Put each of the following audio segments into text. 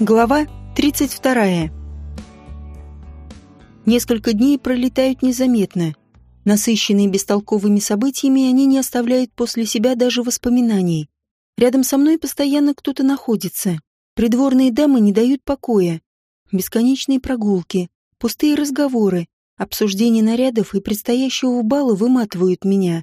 Глава 32. Несколько дней пролетают незаметно. Насыщенные бестолковыми событиями, они не оставляют после себя даже воспоминаний. Рядом со мной постоянно кто-то находится. Придворные дамы не дают покоя. Бесконечные прогулки, пустые разговоры, обсуждение нарядов и предстоящего бала выматывают меня.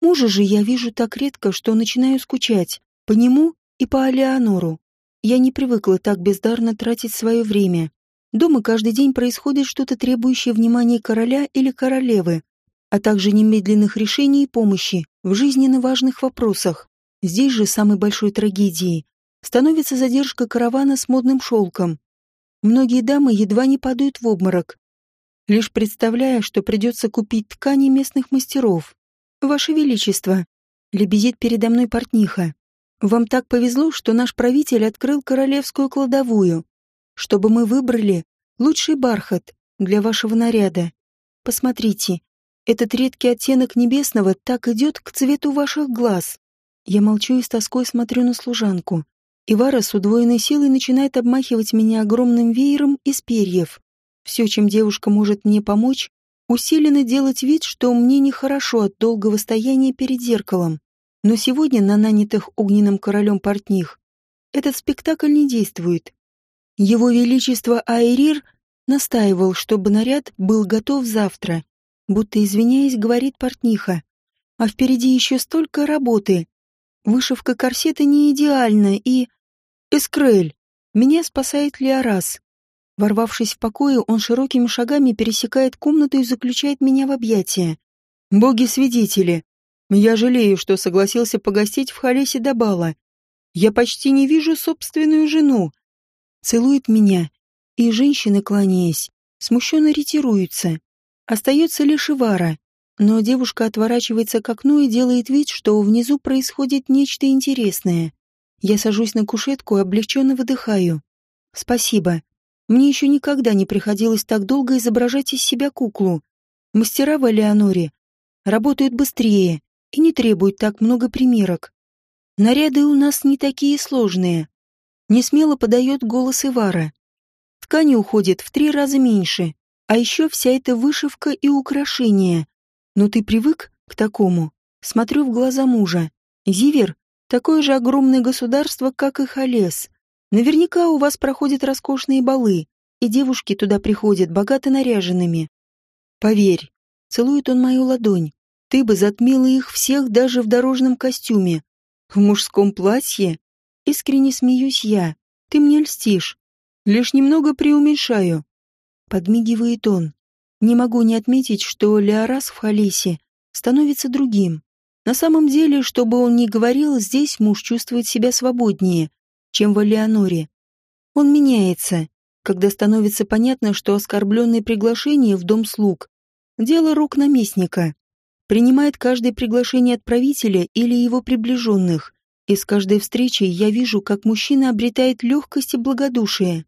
Мужа же я вижу так редко, что начинаю скучать по нему и по Алеонору. Я не привыкла так бездарно тратить свое время. Дома каждый день происходит что-то требующее внимания короля или королевы, а также немедленных решений и помощи в жизненно важных вопросах. Здесь же самой большой трагедией становится задержка каравана с модным шелком. Многие дамы едва не падают в обморок, лишь представляя, что придется купить ткани местных мастеров. «Ваше Величество!» — лебезит передо мной портниха. «Вам так повезло, что наш правитель открыл королевскую кладовую, чтобы мы выбрали лучший бархат для вашего наряда. Посмотрите, этот редкий оттенок небесного так идет к цвету ваших глаз». Я молчу и с тоской смотрю на служанку. Ивара с удвоенной силой начинает обмахивать меня огромным веером из перьев. Все, чем девушка может мне помочь, усиленно делать вид, что мне нехорошо от долгого стояния перед зеркалом. Но сегодня на нанятых огненным королем портних этот спектакль не действует. Его Величество Айрир настаивал, чтобы наряд был готов завтра, будто извиняясь, говорит портниха. А впереди еще столько работы. Вышивка корсета не идеальна и... Эскрель! Меня спасает Леорас. Ворвавшись в покое, он широкими шагами пересекает комнату и заключает меня в объятия. «Боги-свидетели! Я жалею, что согласился погостить в Халесе до бала. Я почти не вижу собственную жену». Целует меня, и женщины, кланяясь, смущенно ретируются. Остается лишь Ивара, но девушка отворачивается к окну и делает вид, что внизу происходит нечто интересное. Я сажусь на кушетку и облегченно выдыхаю. «Спасибо. Мне еще никогда не приходилось так долго изображать из себя куклу. Мастера в Элеоноре работают быстрее и не требуют так много примерок. Наряды у нас не такие сложные. Не смело подает голос Ивара. Ткани уходит в три раза меньше, а еще вся эта вышивка и украшения. Но ты привык к такому? Смотрю в глаза мужа. Зивер — такое же огромное государство, как и Халес. Наверняка у вас проходят роскошные балы, и девушки туда приходят богато наряженными. Поверь, целует он мою ладонь. Ты бы затмила их всех даже в дорожном костюме. В мужском платье? Искренне смеюсь я. Ты мне льстишь. Лишь немного преуменьшаю. Подмигивает он. Не могу не отметить, что Леорас в Халисе становится другим. На самом деле, что бы он ни говорил, здесь муж чувствует себя свободнее, чем в Элеоноре. Он меняется, когда становится понятно, что оскорбленное приглашение в дом слуг – дело рук наместника. Принимает каждое приглашение отправителя или его приближенных, и с каждой встречей я вижу, как мужчина обретает легкость и благодушие.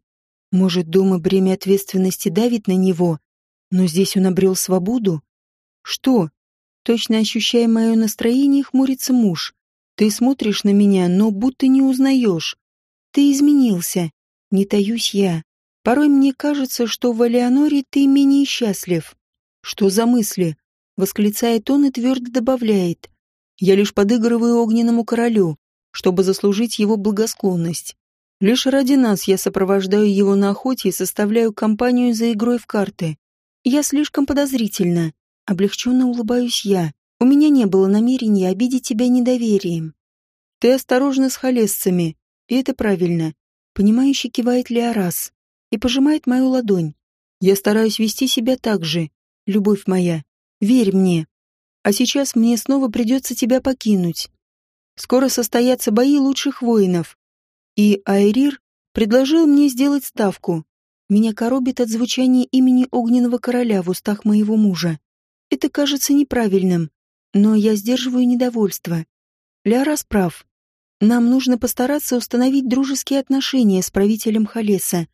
Может, дома бремя ответственности давит на него, но здесь он обрел свободу? Что? Точно ощущая мое настроение, хмурится муж. Ты смотришь на меня, но будто не узнаешь. Ты изменился. Не таюсь я. Порой мне кажется, что в Алеоноре ты менее счастлив. Что за мысли? Восклицает он и твердо добавляет. Я лишь подыгрываю огненному королю, чтобы заслужить его благосклонность. Лишь ради нас я сопровождаю его на охоте и составляю компанию за игрой в карты. Я слишком подозрительна. Облегченно улыбаюсь я. У меня не было намерения обидеть тебя недоверием. Ты осторожна с холесцами, и это правильно. Понимающе кивает Леорас и пожимает мою ладонь. Я стараюсь вести себя так же, любовь моя. Верь мне. А сейчас мне снова придется тебя покинуть. Скоро состоятся бои лучших воинов. И Айрир предложил мне сделать ставку. Меня коробит от звучания имени Огненного Короля в устах моего мужа. Это кажется неправильным, но я сдерживаю недовольство. Леорас прав. Нам нужно постараться установить дружеские отношения с правителем Халеса.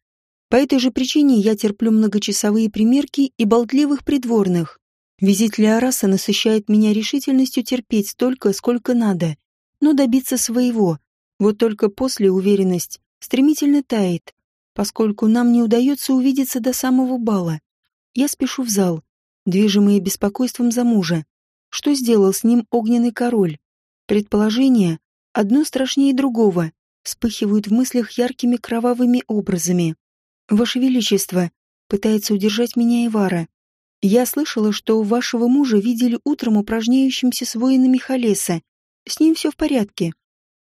По этой же причине я терплю многочасовые примерки и болтливых придворных. Визит Леораса насыщает меня решительностью терпеть столько, сколько надо, но добиться своего. Вот только после уверенность стремительно тает. поскольку нам не удается увидеться до самого бала. Я спешу в зал, движимая беспокойством за мужа. Что сделал с ним огненный король? Предположения, одно страшнее другого, вспыхивают в мыслях яркими кровавыми образами. Ваше Величество, пытается удержать меня Ивара. Я слышала, что вашего мужа видели утром упражняющимся с воинами Халеса. С ним все в порядке.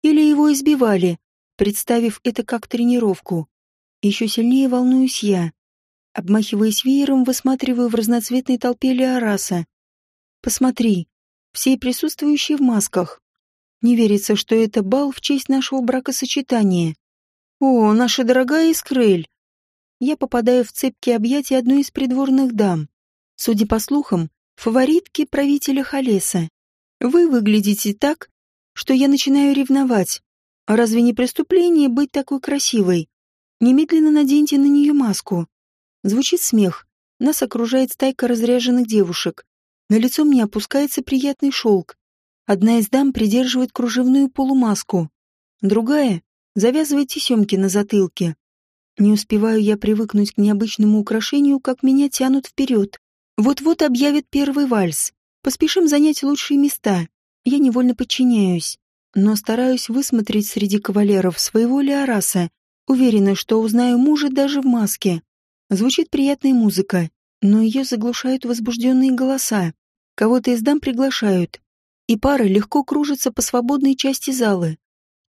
Или его избивали, представив это как тренировку. Еще сильнее волнуюсь я. Обмахиваясь веером, высматриваю в разноцветной толпе Леораса. Посмотри, все присутствующие в масках. Не верится, что это бал в честь нашего бракосочетания. О, наша дорогая Искрель! Я попадаю в цепкие объятия одной из придворных дам. Судя по слухам, фаворитки правителя Халеса. Вы выглядите так, что я начинаю ревновать. А разве не преступление быть такой красивой? Немедленно наденьте на нее маску. Звучит смех. Нас окружает стайка разряженных девушек. На лицо мне опускается приятный шелк. Одна из дам придерживает кружевную полумаску. Другая завязывает тесемки на затылке. Не успеваю я привыкнуть к необычному украшению, как меня тянут вперед. Вот-вот объявят первый вальс. Поспешим занять лучшие места. Я невольно подчиняюсь, но стараюсь высмотреть среди кавалеров своего Леораса, уверена, что узнаю мужа даже в маске. Звучит приятная музыка, но ее заглушают возбужденные голоса. Кого-то из дам приглашают, и пара легко кружится по свободной части зала.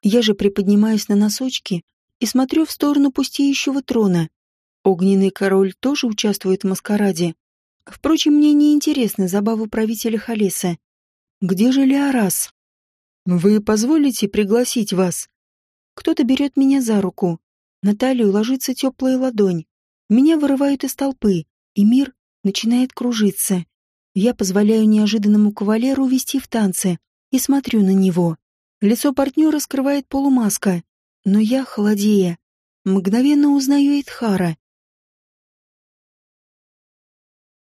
Я же приподнимаюсь на носочки и смотрю в сторону пустеющего трона. Огненный король тоже участвует в маскараде. Впрочем, мне не интересны забавы правителя Халеса. Где же Леорас? Вы позволите пригласить вас? Кто-то берет меня за руку. На талию ложится теплая ладонь. Меня вырывают из толпы, и мир начинает кружиться. Я позволяю неожиданному кавалеру вести в танце и смотрю на него. Лицо партнера скрывает полумаска, но я, холодея, мгновенно узнаю Эдхара.